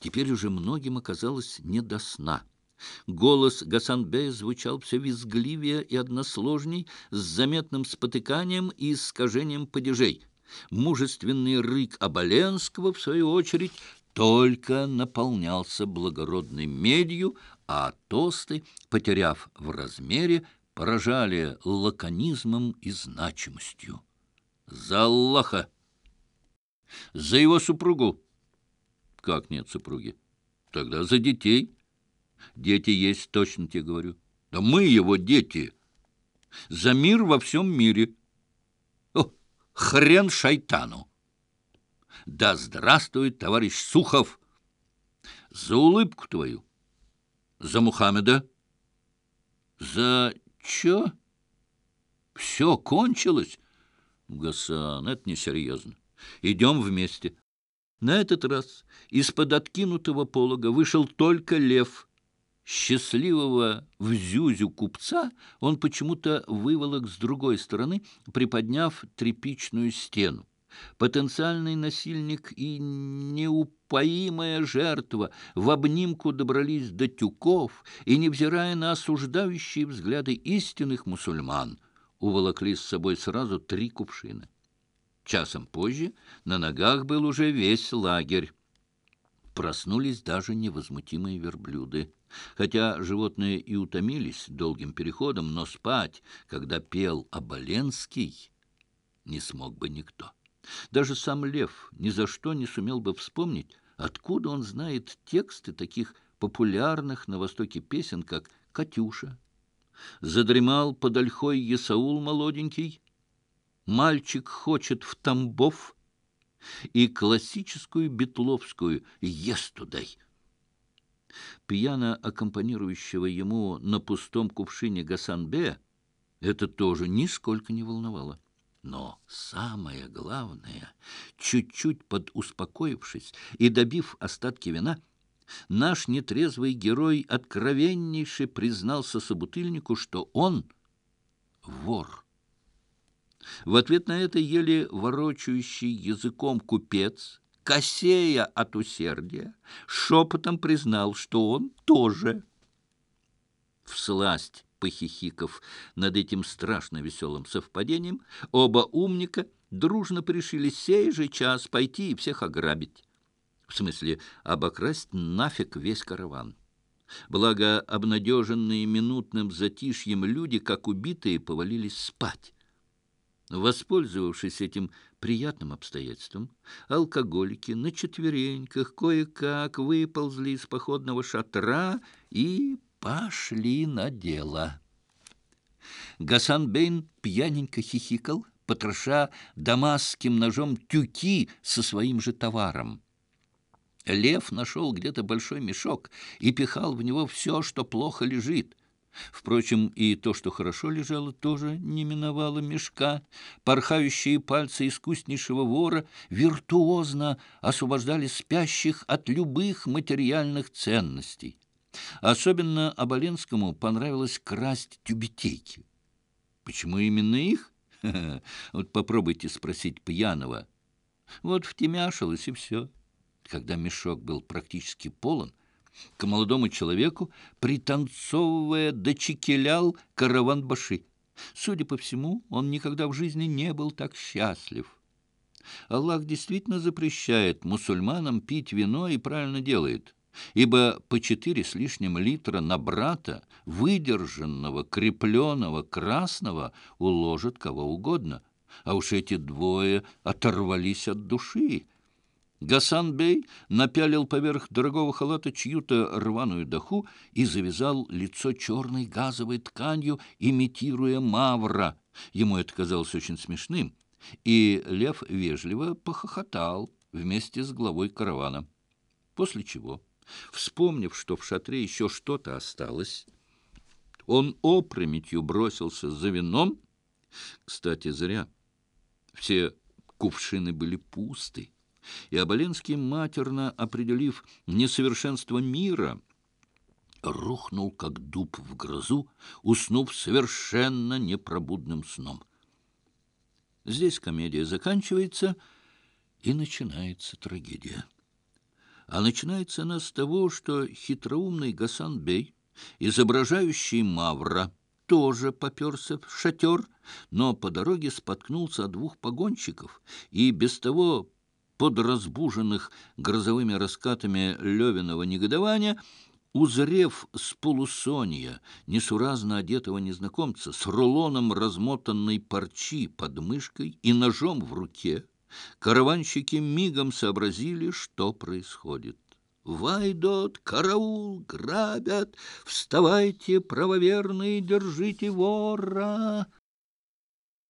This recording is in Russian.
Теперь уже многим оказалось не до сна. Голос Гасанбея звучал все визгливее и односложней, с заметным спотыканием и искажением падежей. Мужественный рык Оболенского, в свою очередь, только наполнялся благородной медью, а тосты, потеряв в размере, поражали лаконизмом и значимостью. «За Аллаха! За его супругу!» «Как нет супруги?» «Тогда за детей!» «Дети есть, точно тебе говорю!» «Да мы его дети!» «За мир во всем мире!» «О, хрен шайтану!» «Да здравствует товарищ Сухов!» «За улыбку твою!» «За Мухаммеда!» «За чё? Все кончилось? Гасан, это несерьезно. Идем вместе. На этот раз из-под откинутого полога вышел только лев. Счастливого в зюзю купца он почему-то выволок с другой стороны, приподняв тряпичную стену. Потенциальный насильник и неупоимая жертва в обнимку добрались до тюков и, невзирая на осуждающие взгляды истинных мусульман, уволокли с собой сразу три кувшина. Часом позже на ногах был уже весь лагерь. Проснулись даже невозмутимые верблюды. Хотя животные и утомились долгим переходом, но спать, когда пел Оболенский, не смог бы никто. Даже сам Лев ни за что не сумел бы вспомнить, откуда он знает тексты таких популярных на Востоке песен, как «Катюша». Задремал под ольхой Есаул молоденький, «Мальчик хочет в Тамбов» и классическую бетловскую «Естудай». Пьяно аккомпанирующего ему на пустом кувшине Гасанбе это тоже нисколько не волновало. Но самое главное, чуть-чуть подуспокоившись и добив остатки вина, наш нетрезвый герой откровеннейше признался собутыльнику, что он вор. В ответ на это еле ворочающий языком купец, косея от усердия, шепотом признал, что он тоже. Всласть похихиков над этим страшно веселым совпадением, оба умника дружно пришили сей же час пойти и всех ограбить. В смысле, обокрасть нафиг весь караван. Благо, обнадеженные минутным затишьем люди, как убитые, повалились спать. Воспользовавшись этим приятным обстоятельством, алкоголики на четвереньках кое-как выползли из походного шатра и пошли на дело. Гасан Бейн пьяненько хихикал, потроша дамасским ножом тюки со своим же товаром. Лев нашел где-то большой мешок и пихал в него все, что плохо лежит. Впрочем, и то, что хорошо лежало, тоже не миновало мешка. Порхающие пальцы искуснейшего вора виртуозно освобождали спящих от любых материальных ценностей. Особенно Оболенскому понравилось красть тюбетейки. Почему именно их? Вот попробуйте спросить пьяного. Вот втемяшилось, и все. Когда мешок был практически полон, к молодому человеку, пританцовывая, дочекелял караван баши. Судя по всему, он никогда в жизни не был так счастлив. Аллах действительно запрещает мусульманам пить вино и правильно делает ибо по четыре с лишним литра на брата, выдержанного, крепленного, красного, уложат кого угодно. А уж эти двое оторвались от души. Гасан Бей напялил поверх дорогого халата чью-то рваную даху и завязал лицо черной газовой тканью, имитируя мавра. Ему это казалось очень смешным, и Лев вежливо похохотал вместе с главой каравана. После чего Вспомнив, что в шатре еще что-то осталось, он опрометью бросился за вином. Кстати, зря. Все кувшины были пусты. И Оболенский, матерно определив несовершенство мира, рухнул, как дуб в грозу, уснув совершенно непробудным сном. Здесь комедия заканчивается, и начинается трагедия. А начинается она с того, что хитроумный Гасан-бей, изображающий Мавра, тоже поперся в шатер, но по дороге споткнулся от двух погонщиков и без того подразбуженных грозовыми раскатами Левиного негодования, узрев с полусонья несуразно одетого незнакомца с рулоном размотанной парчи под мышкой и ножом в руке, караванщики мигом сообразили, что происходит. «Вайдот! Караул! Грабят! Вставайте, правоверные, держите вора!»